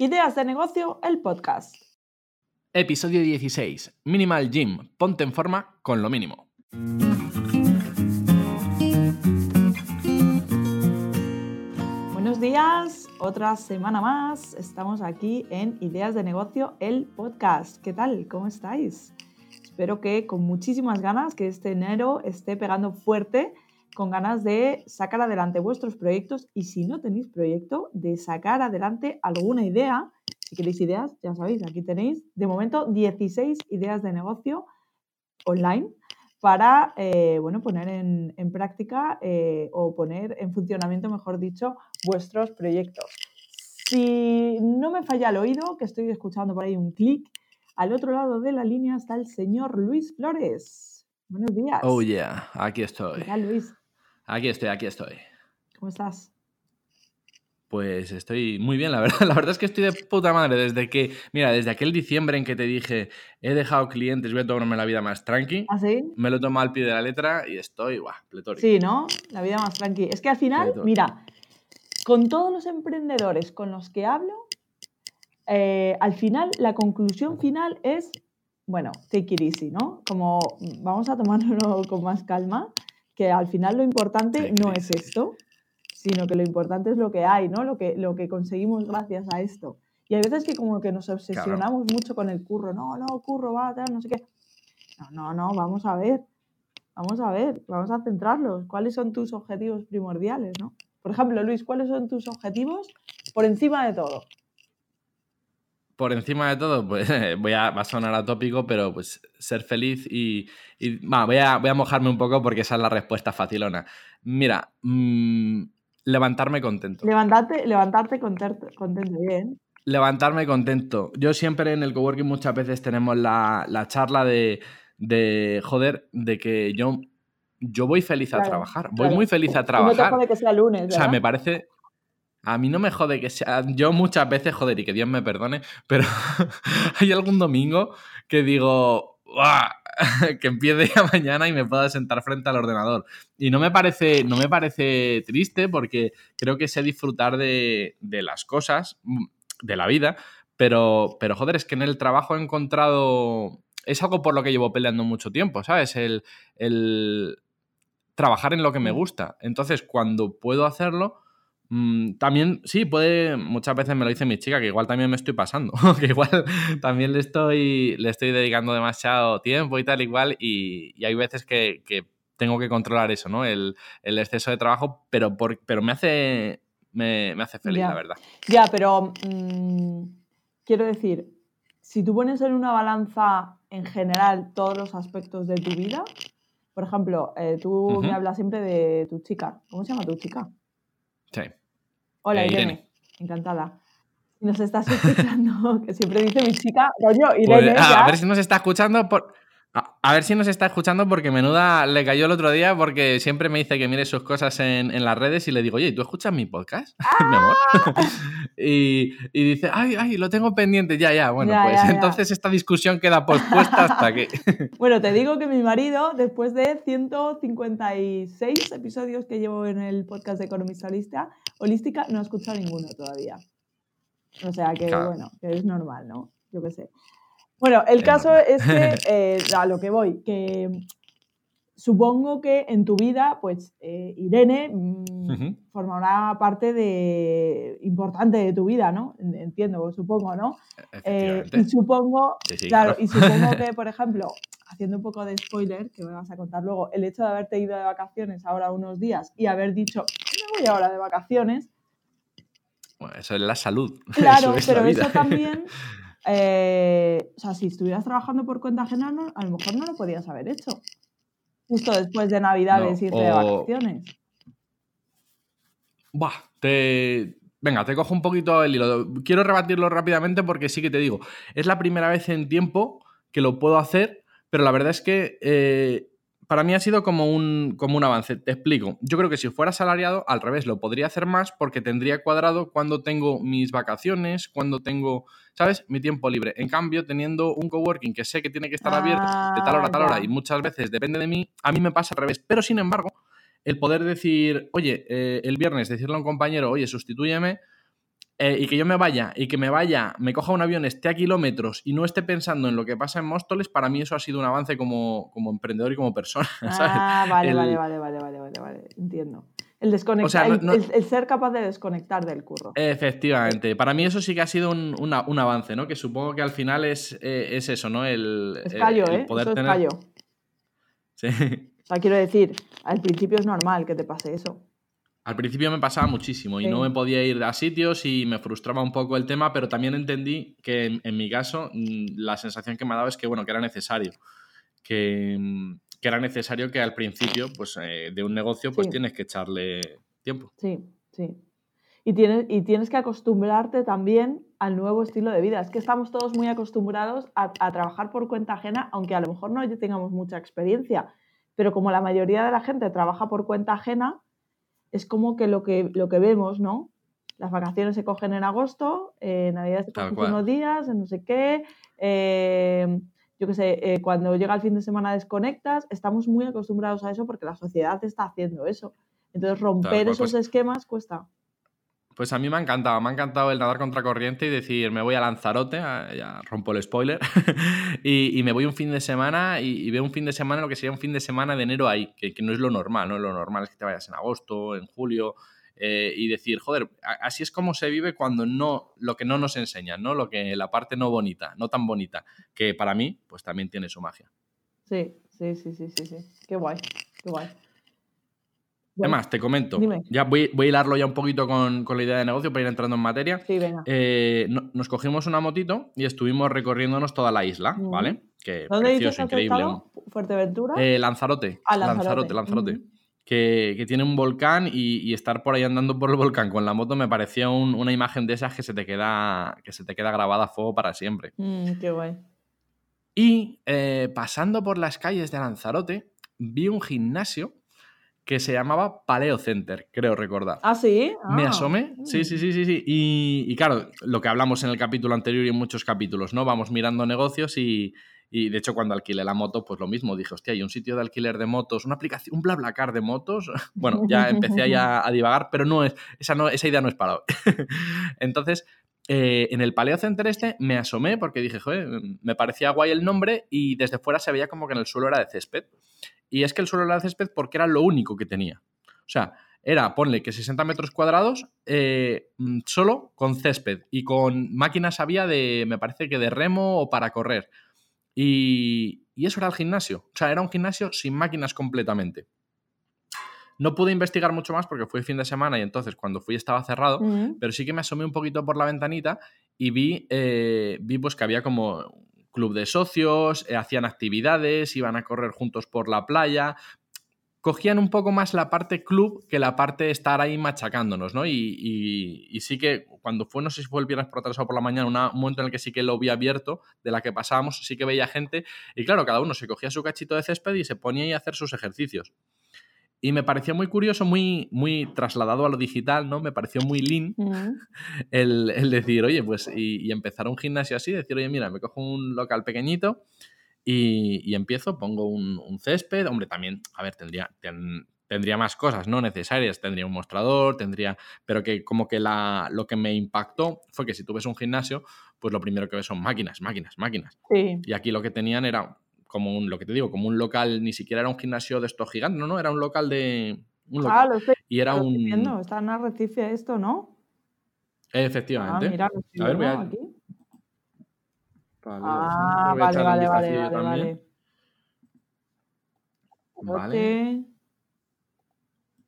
Ideas de negocio, el podcast. Episodio 16. Minimal Gym. Ponte en forma con lo mínimo. Buenos días, otra semana más. Estamos aquí en Ideas de negocio, el podcast. ¿Qué tal? ¿Cómo estáis? Espero que con muchísimas ganas, que este enero esté pegando fuerte, con ganas de sacar adelante vuestros proyectos y si no tenéis proyecto, de sacar adelante alguna idea. Si queréis ideas, ya sabéis, aquí tenéis de momento 16 ideas de negocio online para eh, bueno, poner en, práctica eh, o poner en funcionamiento, mejor dicho, vuestros proyectos. Si no me falla el oído, que estoy escuchando por ahí un clic, al otro lado de la línea está el señor Luis Flores. Buenos días. Oh, yeah, aquí estoy. ¿Qué Luis? Aquí estoy, aquí estoy. ¿Cómo estás? Pues estoy muy bien, la verdad. La verdad es que estoy de puta madre desde que, mira, desde aquel diciembre en que te dije, he dejado clientes, voy a tomarme la vida más tranqui. ¿Ah, sí? Me lo he tomado al pie de la letra y estoy, guau, pletórico. Sí, ¿no? La vida más tranqui. Es que al final, mira, con todos los emprendedores con los que hablo, eh, al final, la conclusión final es, bueno, take it easy, ¿no? Como vamos a tomárnoslo con más calma, que al final lo importante no es esto, sino que lo importante es lo que hay, ¿no? Lo que, lo que conseguimos gracias a esto. Y hay veces que como que nos obsesionamos mucho con el curro, no, no, curro, va, tal, no sé qué. No, no, no, vamos a ver, vamos a ver, vamos a centrarlos. ¿Cuáles son tus objetivos primordiales, no? Por ejemplo, Luis, ¿cuáles son tus objetivos por encima de todo? Por encima de todo, pues voy a, va a sonar atópico, pero pues ser feliz y, voy, a, voy, a, mojarme un poco porque esa es la respuesta facilona. Mira, mm, levantarme contento. Levantarte, levantarte contento, contento, bien. Levantarme contento. Yo siempre en el coworking muchas veces tenemos la, charla de, de, joder, de que yo, yo voy feliz a trabajar. Voy muy feliz a trabajar. No te que sea lunes, O sea, me parece a mí no me jode que sea. Yo muchas veces, joder, y que Dios me perdone, pero hay algún domingo que digo, que empiece ya mañana y me pueda sentar frente al ordenador. Y no me parece, no me parece triste porque creo que sé disfrutar de, las cosas, mm, de la vida, pero, pero joder, es que en el trabajo he encontrado. Es algo por lo que llevo peleando mucho tiempo, ¿sabes? El, el trabajar en lo que me mm. gusta. Entonces, cuando puedo hacerlo también, sí, puede, muchas veces me lo dice mi chica, que igual también me estoy pasando, que igual también le estoy, le estoy dedicando demasiado tiempo y tal, igual, y, y hay veces que, que, tengo que controlar eso, ¿no? El, el exceso de trabajo, pero, por, pero me hace, me, me hace feliz, la verdad. Ya, pero mm, quiero decir, si tú pones en una balanza en general todos los aspectos de tu vida, por ejemplo, eh, tú me hablas siempre de tu chica, ¿cómo se llama tu chica? Sí. Hola, eh, Irene. Encantada. Nos estás escuchando, que siempre dice mi chica, coño, Irene. Pues, a ver si nos está escuchando por. A, ver si nos está escuchando porque menuda le cayó el otro día porque siempre me dice que mire sus cosas en, las redes y le digo, oye, ¿tú escuchas mi podcast? mi amor. ¡Ah! y, dice, ay, ay, lo tengo pendiente, ya, ya. Bueno, pues entonces esta discusión queda pospuesta hasta que... bueno, te digo que mi marido, después de 156 episodios que llevo en el podcast de Economista Holística, no ha escuchado ninguno todavía. O sea que, bueno, que es normal, ¿no? Yo qué sé. Bueno, el caso es que, eh, a lo que voy, que supongo que en tu vida, pues eh, Irene mm, formará parte de, importante de tu vida, ¿no? Entiendo, supongo, ¿no? Eh, y supongo, claro, y supongo que, por ejemplo, haciendo un poco de spoiler, que me vas a contar luego, el hecho de haberte ido de vacaciones ahora unos días y haber dicho, me voy ahora de vacaciones. Bueno, eso es la salud. Claro, pero eso también eh, o sea, si estuvieras trabajando por cuenta ajena, a lo mejor no lo podías haber hecho. Justo después de Navidades y irte de vacaciones. Buah, te. Venga, te cojo un poquito el hilo. Quiero rebatirlo rápidamente porque sí que te digo, es la primera vez en tiempo que lo puedo hacer, pero la verdad es que eh, para mí ha sido como un, como un avance. Te explico. Yo creo que si fuera salariado, al revés, lo podría hacer más porque tendría cuadrado cuando tengo mis vacaciones, cuando tengo, ¿sabes? Mi tiempo libre. En cambio, teniendo un coworking que sé que tiene que estar abierto de tal hora a tal hora ah, y muchas veces depende de mí, a mí me pasa al revés. Pero sin embargo, el poder decir, oye, eh, el viernes decirle a un compañero, oye, sustitúyeme, eh, y que yo me vaya, y que me vaya, me coja un avión, esté a kilómetros y no esté pensando en lo que pasa en Móstoles, para mí eso ha sido un avance como, como emprendedor y como persona. Ah, vale, vale, vale, vale, vale, vale, vale, entiendo. El, desconectar, el, ser capaz de desconectar del curro. Efectivamente. Para mí eso sí que ha sido un, un avance, ¿no? Que supongo que al final es, eh, es eso, ¿no? El, es callo, ¿eh? Poder tener... callo. Sí. O sea, quiero decir, al principio es normal que te pase eso. Al principio me pasaba muchísimo y no me podía ir a sitios y me frustraba un poco el tema, pero también entendí que en, mi caso mm, la sensación que me ha dado es que, bueno, que era necesario. Que, mm, que era necesario que al principio, pues, eh, de un negocio, pues tienes que echarle tiempo. Sí, sí. Y tienes, y tienes que acostumbrarte también al nuevo estilo de vida. Es que estamos todos muy acostumbrados a, trabajar por cuenta ajena, aunque a lo mejor no tengamos mucha experiencia. Pero como la mayoría de la gente trabaja por cuenta ajena, es como que lo que, lo que vemos, ¿no? Las vacaciones se cogen en agosto, eh, Navidad se cogen unos días, no sé qué. Eh, yo qué sé, eh, cuando llega el fin de semana desconectas, estamos muy acostumbrados a eso porque la sociedad está haciendo eso. Entonces romper esos pues esquemas cuesta. Pues a mí me ha encantado, me ha encantado el nadar contra corriente y decir, me voy a Lanzarote, ya rompo el spoiler, y, me voy un fin de semana y, veo un fin de semana, lo que sería un fin de semana de enero ahí, que, no es lo normal, ¿no? Lo normal es que te vayas en agosto, en julio, eh, y decir, joder, así es como se vive cuando no, lo que no nos enseñan, ¿no? Lo que, la parte no bonita, no tan bonita, que para mí, pues también tiene su magia. Sí, sí, sí, sí, sí, sí. Qué guay, qué guay. Además, te comento. Ya voy, voy, a hilarlo ya un poquito con, la idea de negocio para ir entrando en materia. Sí, venga. Eh, nos cogimos una motito y estuvimos recorriéndonos toda la isla, ¿vale? Que ¿Dónde precioso, increíble. ¿Fuerteventura? Eh, Lanzarote. Ah, Lanzarote. Lanzarote, que, tiene un volcán y, estar por ahí andando por el volcán con la moto me parecía una imagen de esas que se te queda, que se te queda grabada a fuego para siempre. Mm, qué guay. Y eh, pasando por las calles de Lanzarote, vi un gimnasio que se llamaba Paleo Center, creo recordar. ¿Ah, sí? Me ah, asomé. Sí, sí, sí, sí, sí. Y, claro, lo que hablamos en el capítulo anterior y en muchos capítulos, ¿no? Vamos mirando negocios y, y de hecho, cuando alquilé la moto, pues lo mismo. Dije, hostia, hay un sitio de alquiler de motos, una aplicación, un BlaBlaCar de motos. Bueno, ya empecé ahí a, divagar, pero no es, esa, no, esa idea no es para hoy. Entonces, eh, en el Paleo Center este me asomé porque dije, joder, me parecía guay el nombre y desde fuera se veía como que en el suelo era de césped. Y es que el suelo era de césped porque era lo único que tenía. O sea, era, ponle que 60 metros cuadrados eh, solo con césped y con máquinas había de, me parece que de remo o para correr. Y, eso era el gimnasio. O sea, era un gimnasio sin máquinas completamente. No pude investigar mucho más porque fue fin de semana y entonces cuando fui estaba cerrado, pero sí que me asomé un poquito por la ventanita y vi, eh, vi pues que había como club de socios, eh, hacían actividades, iban a correr juntos por la playa, cogían un poco más la parte club que la parte de estar ahí machacándonos, ¿no? Y, sí que cuando fue, no sé si fue el viernes por atrás o por la mañana, un momento en el que sí que lo vi abierto, de la que pasábamos, sí que veía gente, y claro, cada uno se cogía su cachito de césped y se ponía ahí a hacer sus ejercicios. Y me pareció muy curioso, muy, muy trasladado a lo digital, ¿no? Me pareció muy lean el, decir, oye, pues, y, y empezar un gimnasio así, decir, oye, mira, me cojo un local pequeñito, y, empiezo, pongo un, césped, hombre, también, a ver, tendría, tendría más cosas no necesarias, tendría un mostrador, tendría, pero que como que la, lo que me impactó fue que si tú ves un gimnasio, pues lo primero que ves son máquinas, máquinas, máquinas. Y aquí lo que tenían era como un, lo que te digo, como un local, ni siquiera era un gimnasio de estos gigantes, no, no, era un local de... ah, lo sé. Y era un... Está en Arrecife esto, ¿no? Efectivamente. Ah, mira, a ver, voy a... aquí. Ah, vale, vale, vale, vale, vale.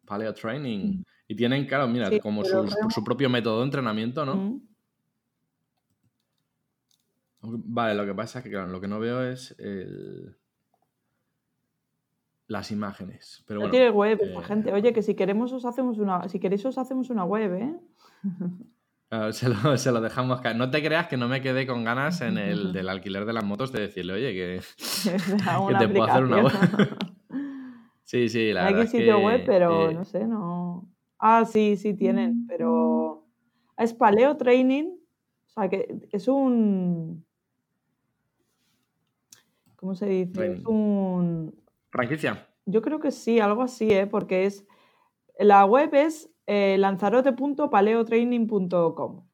Paleo Training. Y tienen, claro, mira, como su, propio método de entrenamiento, ¿no? Mm. Vale, lo que pasa es que, claro, lo que no veo es las imágenes. Pero no tiene web, eh, gente. Oye, que si queremos os hacemos una. Si queréis os hacemos una web, ¿eh? se, lo, dejamos caer. No te creas que no me quedé con ganas en el del alquiler de las motos de decirle, oye, que, te puedo hacer una web. sí, sí, la Hay verdad. Hay sitio web, pero no sé, no. Ah, sí, sí tienen, pero. Es Paleo Training. O sea, que es un. ¿Cómo se dice? Es un. ¿Franquicia? Yo creo que sí, algo así, ¿eh? Porque es. La web es eh, lanzarote.paleotraining.com.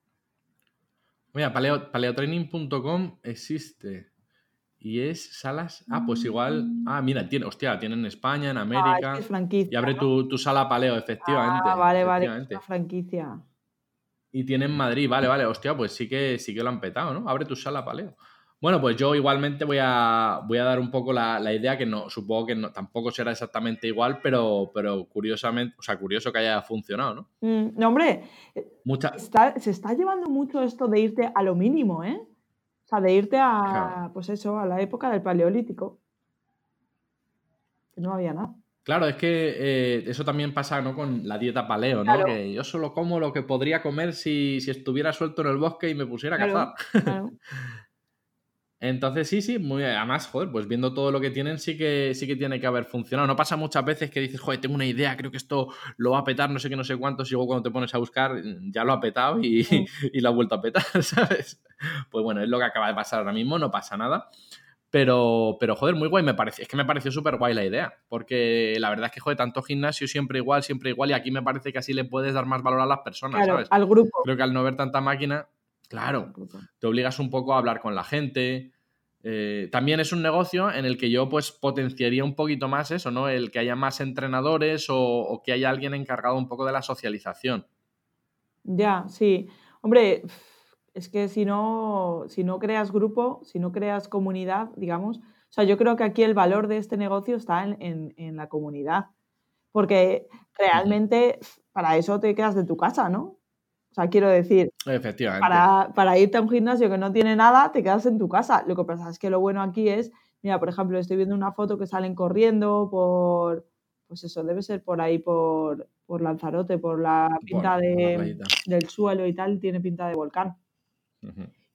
Mira, paleotraining.com existe. Y es salas. Ah, pues igual. Ah, mira, tiene, hostia, tiene en España, en América. Ah, es franquicia, y abre tu, tu sala paleo, efectivamente. Ah, vale, vale. Una franquicia. Y tiene en Madrid, vale, vale, hostia, pues sí que sí que lo han petado, ¿no? Abre tu sala paleo. Bueno, pues yo igualmente voy a, voy a dar un poco la, la idea que no, supongo que no, tampoco será exactamente igual, pero, pero curiosamente, o sea, curioso que haya funcionado, ¿no? Mm, no, hombre, Mucha, está- se está llevando mucho esto de irte a lo mínimo, ¿eh? O sea, de irte a, Claro. pues eso, a la época del paleolítico. Que no había nada. Claro, es que eh, eso también pasa ¿no? con la dieta paleo, ¿no? Claro. Que yo solo como lo que podría comer si, si estuviera suelto en el bosque y me pusiera a Claro. cazar. Entonces, sí, sí, muy además, joder, pues viendo todo lo que tienen, sí que, sí que tiene que haber funcionado. No pasa muchas veces que dices, joder, tengo una idea, creo que esto lo va a petar, no sé qué, no sé cuántos, y luego cuando te pones a buscar, mm, ya lo ha petado y, Sí. y lo ha vuelto a petar, ¿sabes? Pues bueno, es lo que acaba de pasar ahora mismo, no pasa nada. Pero, pero joder, muy guay, me parece, es que me pareció súper guay la idea, porque la verdad es que, joder, tanto gimnasio siempre igual, siempre igual, y aquí me parece que así le puedes dar más valor a las personas, Claro, ¿sabes? al grupo. Creo que al no ver tanta máquina, claro, te obligas un poco a hablar con la gente. Eh, también es un negocio en el que yo pues potenciaría un poquito más eso, ¿no? El que haya más entrenadores o, o que haya alguien encargado un poco de la socialización. Ya, sí. Hombre, es que si no, si no creas grupo, si no creas comunidad, digamos, o sea, yo creo que aquí el valor de este negocio está en, en- en la comunidad. Porque realmente para eso te quedas de tu casa, ¿no? O sea, quiero decir, Efectivamente. para, para irte a un gimnasio que no tiene nada, te quedas en tu casa. Lo que pasa es que lo bueno aquí es, mira, por ejemplo, estoy viendo una foto que salen corriendo por, pues eso, debe ser por ahí, por, por Lanzarote, por la pinta de, del suelo y tal, tiene pinta de volcán.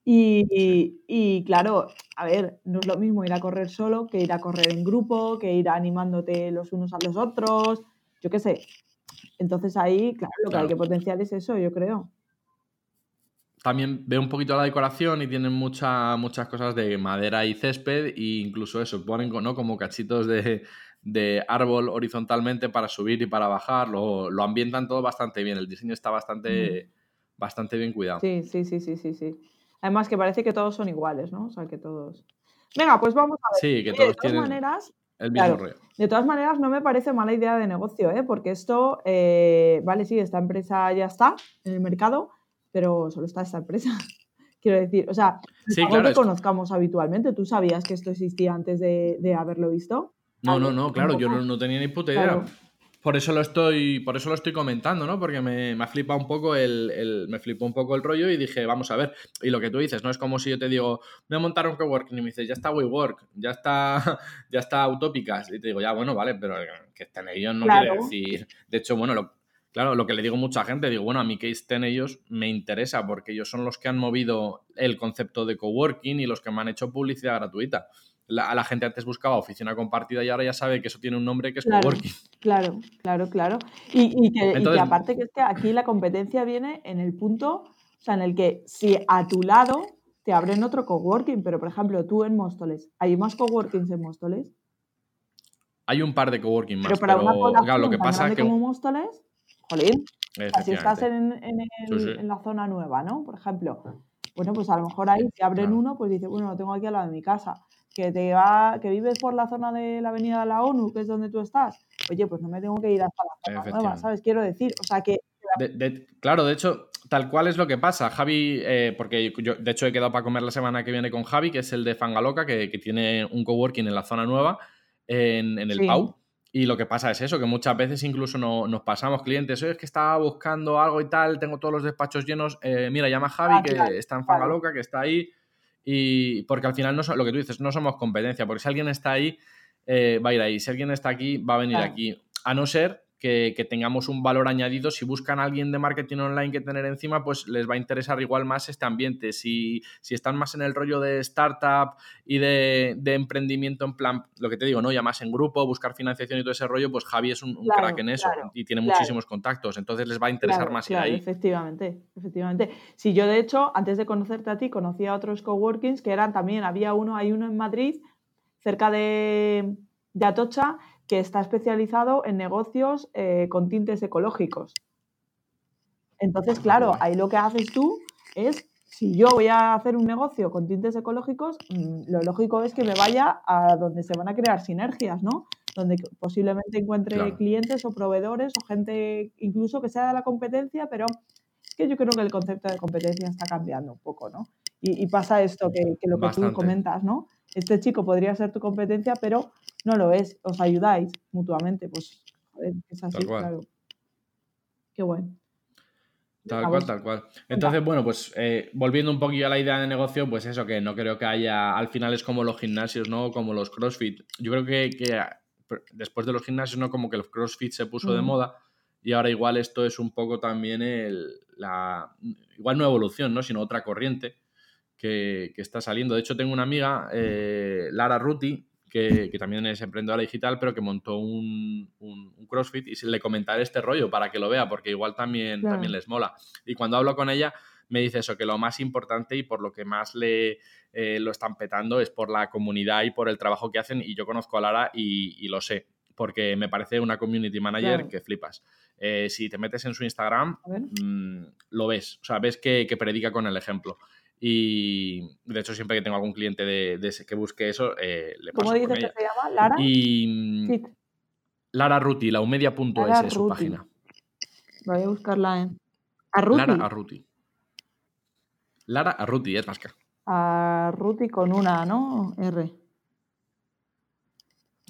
Y, Sí. y claro, a ver, no es lo mismo ir a correr solo que ir a correr en grupo, que ir animándote los unos a los otros, yo qué sé. Entonces ahí, claro, lo que hay que potenciar es eso, yo creo. También veo un poquito la decoración y tienen mucha- muchas cosas de madera y césped e incluso eso, ponen ¿no? como cachitos de, de árbol horizontalmente para subir y para bajar, lo, lo ambientan todo bastante bien, el diseño está bastante, bastante bien cuidado. Sí, sí, sí, sí, sí, sí. Además que parece que todos son iguales, ¿no? O sea, que todos... Venga, pues vamos a ver. Sí, que todos de todas tienen maneras, el mismo claro. De todas maneras, no me parece mala idea de negocio, ¿eh? porque esto, eh, vale, sí, esta empresa ya está en el mercado, pero solo está esta empresa. Quiero decir, o sea, Sí, algo claro, que es- conozcamos habitualmente. ¿Tú sabías que esto existía antes de, de haberlo visto? No, no, no, claro, yo no, no tenía ni puta idea. Claro. Por eso lo estoy, por eso lo estoy comentando, ¿no? Porque me, me ha flipado un poco el, el- me flipó un poco el rollo y dije, vamos a ver. Y lo que tú dices, no es como si yo te digo, voy a montar un coworking y me dices, ya está WeWork, ya está, ya está Utópicas. Y te digo, ya, bueno, vale, pero que estén ellos no quiere Claro. decir. De hecho, bueno, lo, claro, lo que le digo a mucha gente, digo, bueno, a mí que estén ellos me interesa porque ellos son los que han movido el concepto de coworking y los que me han hecho publicidad gratuita. La, a la gente antes buscaba oficina compartida y ahora ya sabe que eso tiene un nombre que es Claro. coworking. Claro, claro, claro. Y, y que, y que aparte que es que aquí la competencia viene en el punto, o sea, en el que si a tu lado te abren otro coworking, pero por ejemplo tú en Móstoles, ¿hay más coworkings en Móstoles? Hay un par de coworking más, Pero para una pero población claro, lo que pasa es que como Móstoles, jolín, si estás en, en el- Sí, sí. en la zona nueva, ¿no? Por ejemplo, bueno, pues a lo mejor ahí si abren Claro. uno, pues dice, bueno, lo tengo aquí al lado de mi casa. Que te va, que vives por la zona de la avenida de la ONU, que es donde tú estás. Oye, pues no me tengo que ir hasta la zona nueva. ¿sabes? Quiero decir, o sea que De- de- claro, de hecho, tal cual es lo que pasa. Javi, eh, porque yo de hecho he quedado para comer la semana que viene con Javi, que es el de Fangaloca, que, que tiene un coworking en la zona nueva, en, en el Sí. Pau. Y lo que pasa es eso, que muchas veces incluso no- nos pasamos clientes, oye, es que estaba buscando algo y tal, tengo todos los despachos llenos, eh, mira, llama a Javi, Ah, que claro, está en claro. Fangaloca, que está ahí, y porque al final, no so- lo que tú dices, no somos competencia, porque si alguien está ahí, eh, va a ir ahí, si alguien está aquí, va a venir Claro. aquí, a no ser que, que tengamos un valor añadido, si buscan a alguien de marketing online que tener encima, pues les va a interesar igual más este ambiente, si, si están más en el rollo de startup y de, de emprendimiento en plan, lo que te digo, ¿no? Ya más en grupo, buscar financiación y todo ese rollo, pues Javi es un, un Claro, crack en eso claro, y tiene claro. muchísimos contactos, entonces les va a interesar más ir ahí. efectivamente, efectivamente. Si yo de hecho, antes de conocerte a ti, conocía a otros coworkings que eran también, había uno, hay uno en Madrid, cerca de, de Atocha, que está especializado en negocios eh, con tintes ecológicos. Entonces, claro, ahí lo que haces tú es si yo voy a hacer un negocio con tintes ecológicos, mm, lo lógico es que me vaya a donde se van a crear sinergias, ¿no? Donde posiblemente encuentre clientes o proveedores o gente incluso que sea de la competencia, pero es que yo creo que el concepto de competencia está cambiando un poco, ¿no? Y, pasa esto que, lo que tú comentas, ¿no? Este chico podría ser tu competencia, pero no lo es. Os ayudáis mutuamente, pues es así, claro. Qué bueno. Tal cual, tal cual. Entonces, bueno, pues eh, volviendo un poquillo a la idea de negocio, pues eso, que no creo que haya, al final es como los gimnasios, ¿no? Como los CrossFit. Yo creo que, después de los gimnasios, ¿no? Como que el CrossFit se puso de moda y ahora igual esto es un poco también el, la, igual no evolución, ¿no? Sino otra corriente que, está saliendo. De hecho, tengo una amiga, eh, Lara Ruti, que, también es emprendedora digital, pero que montó un, CrossFit y le comentaré este rollo para que lo vea, porque igual también, también les mola. Y cuando hablo con ella, me dice eso, que lo más importante y por lo que más le eh, lo están petando es por la comunidad y por el trabajo que hacen. Y yo conozco a Lara y, lo sé, porque me parece una community manager que flipas. Eh, si te metes en su Instagram, mm, lo ves, o sea, ves que, que predica con el ejemplo. Y de hecho, siempre que tengo algún cliente de, ese, que busque eso, eh, le paso ¿Cómo dices que se llama? ¿Lara? Y, Lara Ruti, laumedia.es es su página. Voy a buscarla en. Arruti. Lara Arruti. Lara Arruti, es vasca. Arruti con una, ¿no? R.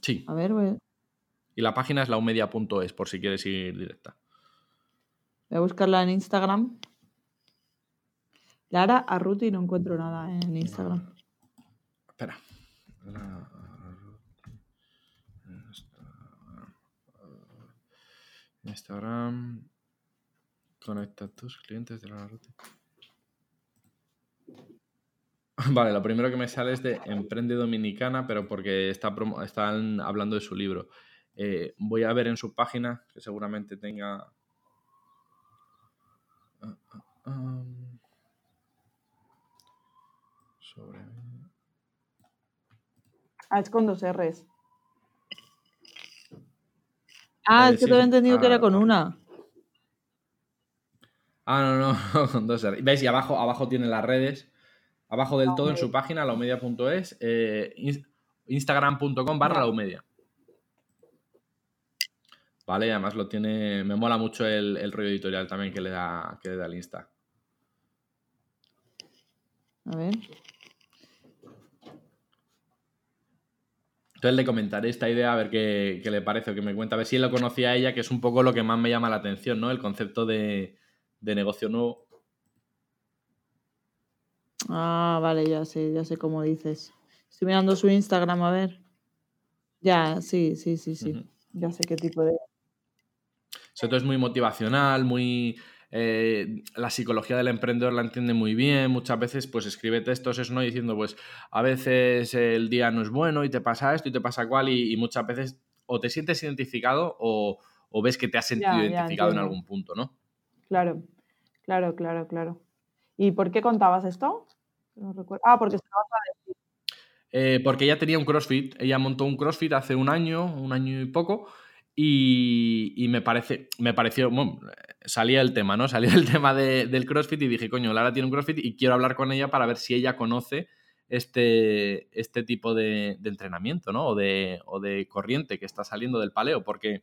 Sí. A ver, voy... Y la página es laumedia.es, por si quieres ir directa. Voy a buscarla en Instagram. Lara Arruti no encuentro nada en Instagram. Espera. Instagram. Conecta tus clientes de la Arruti. Vale, lo primero que me sale es de Emprende Dominicana, pero porque está están hablando de su libro. Eh, voy a ver en su página, que seguramente tenga... Ah, ah, ah. Ah, es con dos R's. Ah, es que te había entendido que era con una. Ah, no, no, con dos R's. ¿Veis? Y abajo, abajo tiene las redes. Abajo del todo en su página, laumedia.es, eh, instagram.com barra laumedia. Vale, además lo tiene. Me mola mucho el, el rollo editorial también que le da, que le da el Insta. A ver. Entonces le comentaré esta idea a ver qué, le parece o qué me cuenta, a ver si él lo conocía a ella, que es un poco lo que más me llama la atención, ¿no? El concepto de, negocio nuevo. Ah, vale, ya sé, ya sé cómo dices. Estoy mirando su Instagram, a ver. Ya, sí, sí, sí, sí. Ya sé qué tipo de. Esto es muy motivacional, muy eh, la psicología del emprendedor la entiende muy bien, muchas veces pues escribe textos eso, ¿no? Diciendo pues a veces el día no es bueno y te pasa esto y te pasa cual y, muchas veces o te sientes identificado o, ves que te has sentido identificado en algún punto, ¿no? Claro, claro, claro, claro. ¿Y por qué contabas esto? Ah, porque vas a decir. Eh, porque ella tenía un CrossFit, ella montó un CrossFit hace un año, un año y poco, y, me parece, me pareció, bueno, salía el tema, ¿no? Salía el tema del CrossFit y dije, coño, Lara tiene un CrossFit y quiero hablar con ella para ver si ella conoce este, este tipo de, entrenamiento, ¿no? O de, o de, corriente que está saliendo del paleo, porque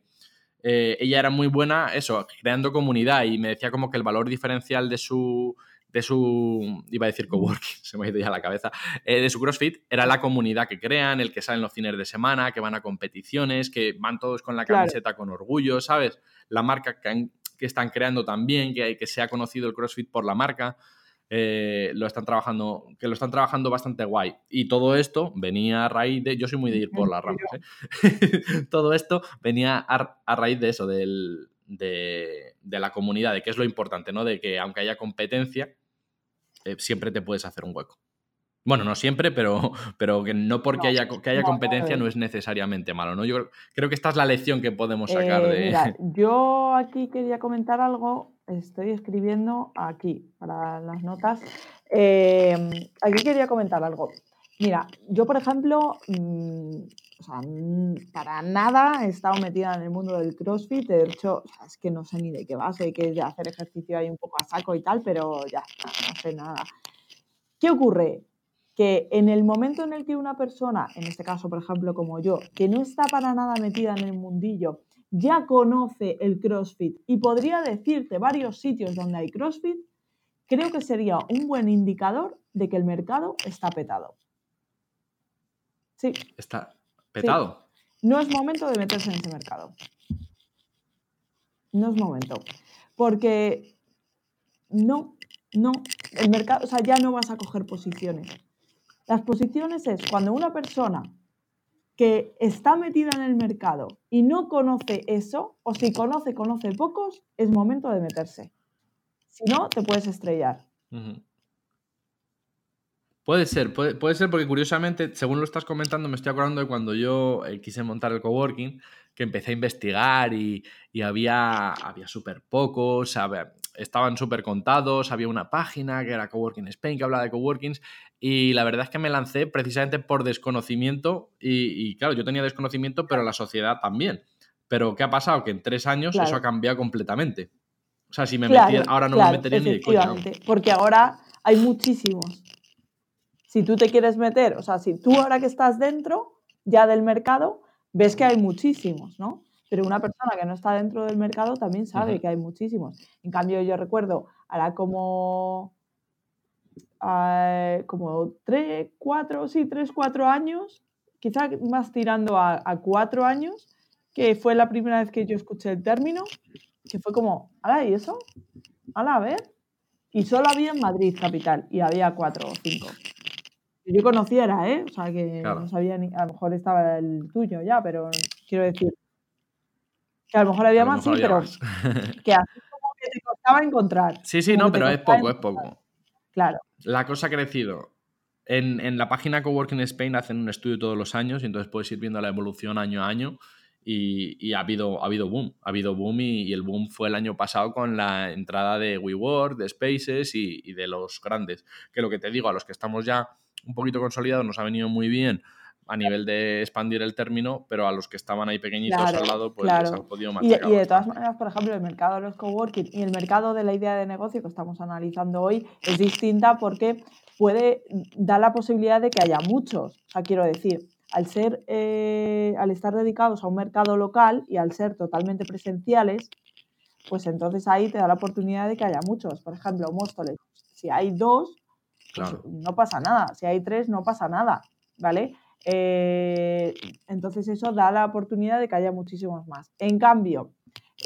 eh, ella era muy buena, eso, creando comunidad y me decía como que el valor diferencial de su, de su, iba a decir coworking, se me ha ido ya la cabeza, eh, de su CrossFit era la comunidad que crean, el que salen los fines de semana, que van a competiciones, que van todos con la camiseta con orgullo, ¿sabes? La marca que, que están creando también, que, que se ha conocido el CrossFit por la marca. Eh, lo están trabajando, que lo están trabajando bastante guay. Y todo esto venía a raíz de, yo soy muy de ir por las ramas, ¿eh? todo esto venía a, raíz de eso, del, de, de, la comunidad, de que es lo importante, ¿no? De que aunque haya competencia, eh, siempre te puedes hacer un hueco. Bueno, no siempre, pero, pero que no porque haya, que haya competencia no es necesariamente malo, ¿no? Yo creo, que esta es la lección que podemos sacar eh, de... Mira, yo aquí quería comentar algo, estoy escribiendo aquí para las notas. Aquí quería comentar algo. Mira, yo por ejemplo, mm, o sea, para nada he estado metida en el mundo del CrossFit, de hecho, es que no sé ni de qué va, sé que hacer ejercicio ahí un poco a saco y tal, pero ya, no sé nada. ¿Qué ocurre? Que en el momento en el que una persona, en este caso, por ejemplo, como yo, que no está para nada metida en el mundillo, ya conoce el CrossFit y podría decirte varios sitios donde hay CrossFit, creo que sería un buen indicador de que el mercado está petado. Sí. Está petado. No es momento de meterse en ese mercado. No es momento. Porque no, no, el mercado, o sea, ya no vas a coger posiciones. Las posiciones es cuando una persona que está metida en el mercado y no conoce eso, o si conoce, conoce pocos, es momento de meterse. Si no, te puedes estrellar. Puede ser, puede, ser porque curiosamente, según lo estás comentando, me estoy acordando de cuando yo eh, quise montar el coworking, que empecé a investigar y, había, había súper pocos, estaban súper contados, había una página que era Coworking Spain que hablaba de coworkings y la verdad es que me lancé precisamente por desconocimiento y, claro, yo tenía desconocimiento, pero la sociedad también. Pero ¿qué ha pasado? Que en tres años eso ha cambiado completamente. O sea, si me ahora no me metería ni de coña. Porque ahora hay muchísimos si tú te quieres meter, o sea, si tú ahora que estás dentro ya del mercado, ves que hay muchísimos, ¿no? Pero una persona que no está dentro del mercado también sabe que hay muchísimos. En cambio, yo recuerdo, ahora como, ah, como tres, cuatro, sí, tres, cuatro años, quizá más tirando a, a, cuatro años, que fue la primera vez que yo escuché el término, que fue como, ¡hala! ¿Y eso? ¡Hala, a ver! Y solo había en Madrid capital y había cuatro o cinco yo conociera, ¿eh? O sea, que no sabía ni. A lo mejor estaba el tuyo ya, pero quiero decir. Que a lo mejor había más, sí, pero. que así como que te costaba encontrar. Sí, sí, no, pero es poco, es poco. Claro. La cosa ha crecido. En, en, la página Coworking Spain hacen un estudio todos los años y entonces puedes ir viendo la evolución año a año. Y, ha, habido, ha habido boom, ha habido boom y, el boom fue el año pasado con la entrada de WeWork, de Spaces y, y, de los grandes. Que lo que te digo, a los que estamos ya un poquito consolidado nos ha venido muy bien a nivel de expandir el término, pero a los que estaban ahí pequeñitos al lado, pues les han podido. Y, y, de todas maneras, por ejemplo, el mercado de los coworking y el mercado de la idea de negocio que estamos analizando hoy es distinta porque puede dar la posibilidad de que haya muchos. O sea, quiero decir, al ser, eh, al estar dedicados a un mercado local y al ser totalmente presenciales, pues entonces ahí te da la oportunidad de que haya muchos. Por ejemplo, Móstoles, si hay dos, pues no pasa nada. Si hay tres, no pasa nada, ¿vale? Eh, entonces eso da la oportunidad de que haya muchísimos más. En cambio,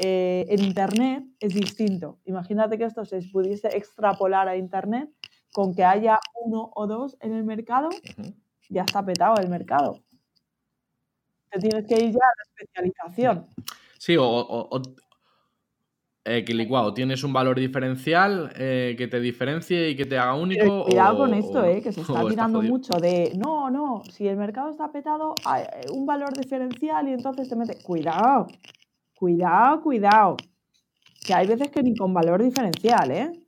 eh, en Internet es distinto. Imagínate que esto se pudiese extrapolar a Internet con que haya uno o dos en el mercado, ya está petado el mercado. Te tienes que ir ya a la especialización. Sí, o, eh, que licuado, tienes un valor diferencial eh, que te diferencie y que te haga único. cuidado con esto, eh, que se está tirando mucho de no, no, si el mercado está petado, hay un valor diferencial y entonces te mete. Cuidado, cuidado, cuidado. Que hay veces que ni con valor diferencial, ¿eh?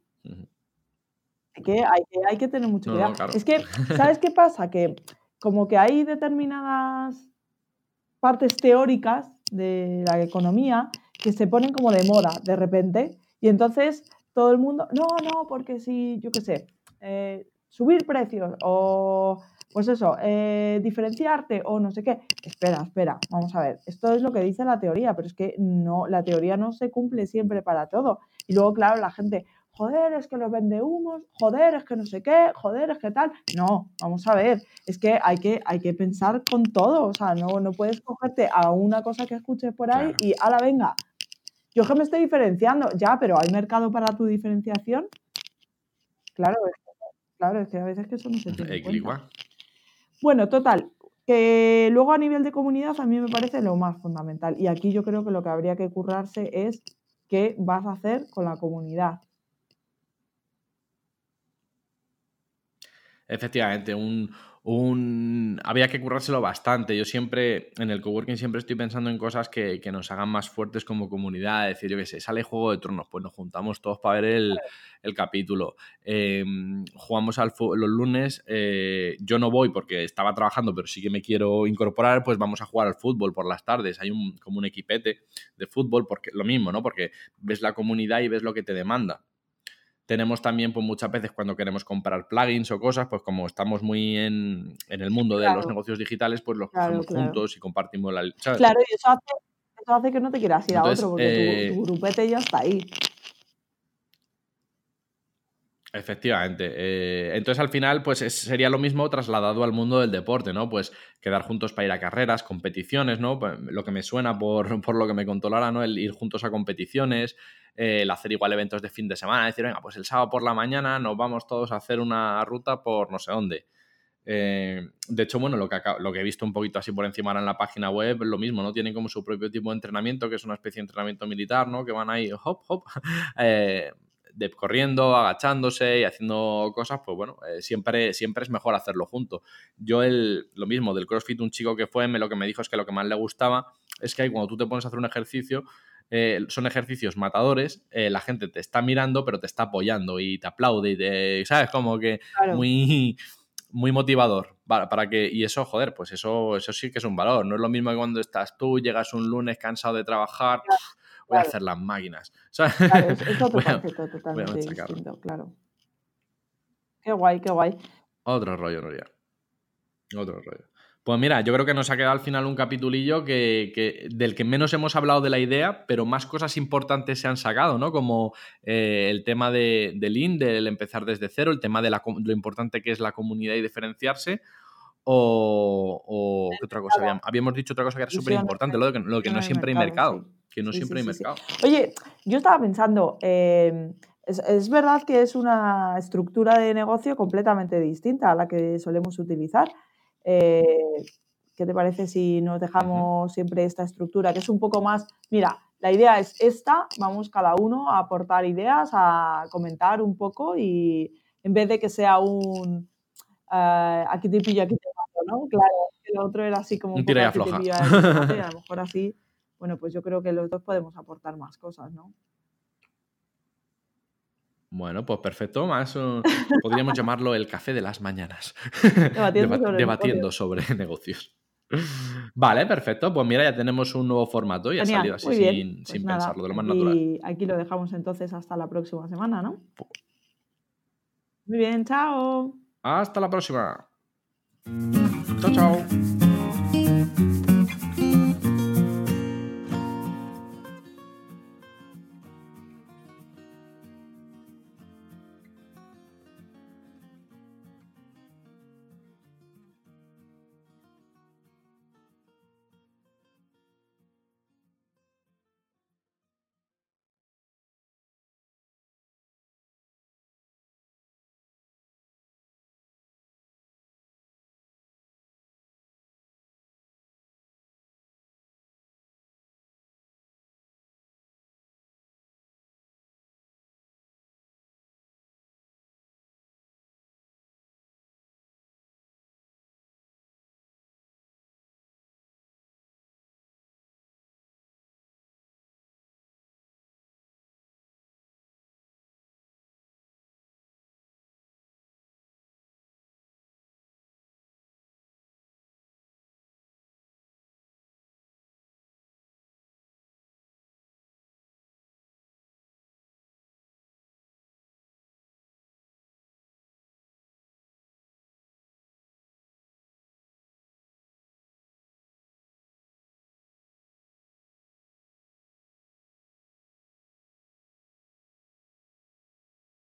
Que, hay, que hay que tener mucho cuidado. Es que, ¿sabes qué pasa? Que como que hay determinadas partes teóricas de la economía que se ponen como de moda de repente y entonces todo el mundo, no, no, porque si, yo qué sé, eh, subir precios o pues eso, eh, diferenciarte o no sé qué. Espera, espera, vamos a ver. Esto es lo que dice la teoría, pero es que no, la teoría no se cumple siempre para todo. Y luego, claro, la gente, joder, es que los vende humos, joder, es que no sé qué, joder, es que tal. No, vamos a ver, es que hay que, hay que pensar con todo, o sea, no, no puedes cogerte a una cosa que escuches por ahí y a la venga. Yo que me estoy diferenciando, ya, pero ¿hay mercado para tu diferenciación? Claro, es que, claro, es que a veces que eso no se tiene Bueno, total, que luego a nivel de comunidad a mí me parece lo más fundamental. Y aquí yo creo que lo que habría que currarse es qué vas a hacer con la comunidad. Efectivamente, un, un... había que currárselo bastante. Yo siempre, en el coworking siempre estoy pensando en cosas que, nos hagan más fuertes como comunidad. Es decir, yo qué sé, sale Juego de Tronos, pues nos juntamos todos para ver el, capítulo. Em, jugamos al los lunes, eh, yo no voy porque estaba trabajando, pero sí que me quiero incorporar, pues vamos a jugar al fútbol por las tardes. Hay un, como un equipete de fútbol, porque lo mismo, ¿no? Porque ves la comunidad y ves lo que te demanda. Tenemos también, pues muchas veces cuando queremos comprar plugins o cosas, pues como estamos muy en, el mundo de los negocios digitales, pues los hacemos juntos y compartimos la... Claro, y eso hace, que no te quieras ir a otro, porque tu, eh, grupete ya está ahí. Efectivamente. Eh, entonces, al final, pues sería lo mismo trasladado al mundo del deporte, ¿no? Pues quedar juntos para ir a carreras, competiciones, ¿no? Pues, lo que me suena por, por, lo que me contó Lara, ¿no? El ir juntos a competiciones, eh, el hacer igual eventos de fin de semana, decir, venga, pues el sábado por la mañana nos vamos todos a hacer una ruta por no sé dónde. Eh, de hecho, bueno, lo que, lo que he visto un poquito así por encima ahora en la página web lo mismo, ¿no? Tienen como su propio tipo de entrenamiento, que es una especie de entrenamiento militar, ¿no? Que van ahí, hop, hop, de, corriendo, agachándose y haciendo cosas, pues bueno, siempre, siempre es mejor hacerlo junto. Yo el, lo mismo, del CrossFit, un chico que fue, me, lo que me dijo es que lo que más le gustaba es que ahí cuando tú te pones a hacer un ejercicio, eh, son ejercicios matadores, eh, la gente te está mirando, pero te está apoyando y te aplaude y te, ¿sabes? Como que muy, muy motivador. Para, que, y eso, joder, pues eso, eso sí que es un valor. No es lo mismo que cuando estás tú, llegas un lunes cansado de trabajar, voy a hacer las máquinas. Claro, es, otro concepto totalmente distinto, claro. Qué guay, qué guay. Otro rollo, Noria. Otro rollo. Pues mira, yo creo que nos ha quedado al final un capitulillo que, del que menos hemos hablado de la idea, pero más cosas importantes se han sacado, ¿no? Como eh, el tema de, del IN, del empezar desde cero, el tema de lo importante que es la comunidad y diferenciarse. O, ¿qué otra cosa? Habíamos, dicho otra cosa que era súper importante, lo, lo, que no siempre hay mercado. Que no siempre hay mercado. Oye, yo estaba pensando, eh, es, verdad que es una estructura de negocio completamente distinta a la que solemos utilizar. Eh, ¿Qué te parece si nos dejamos siempre esta estructura, que es un poco más, mira, la idea es esta, vamos cada uno a aportar ideas, a comentar un poco y en vez de que sea un uh, aquí te pillo, aquí te mato, ¿no? Claro, el otro era así como un, aquí te pillo, a lo mejor así, bueno, pues yo creo que los dos podemos aportar más cosas, ¿no? Bueno, pues perfecto. Más podríamos llamarlo el café de las mañanas. Debatiendo, sobre, negocios. Vale, perfecto. Pues mira, ya tenemos un nuevo formato y ha salido así sin, pues pensarlo, de lo más natural. Y aquí lo dejamos entonces hasta la próxima semana, ¿no? Muy bien, chao. Hasta la próxima. Chao, chao.